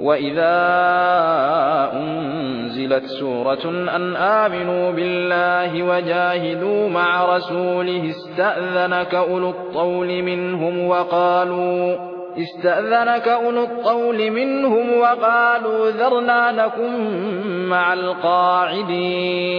وإذا أنزلت سورة أن آمنوا بالله وجاهدوا مع رسوله استأذنك أولو الطول منهم وقالوا استأذنك أولو الطول منهم وقالوا ذرنا نكن مع القاعدين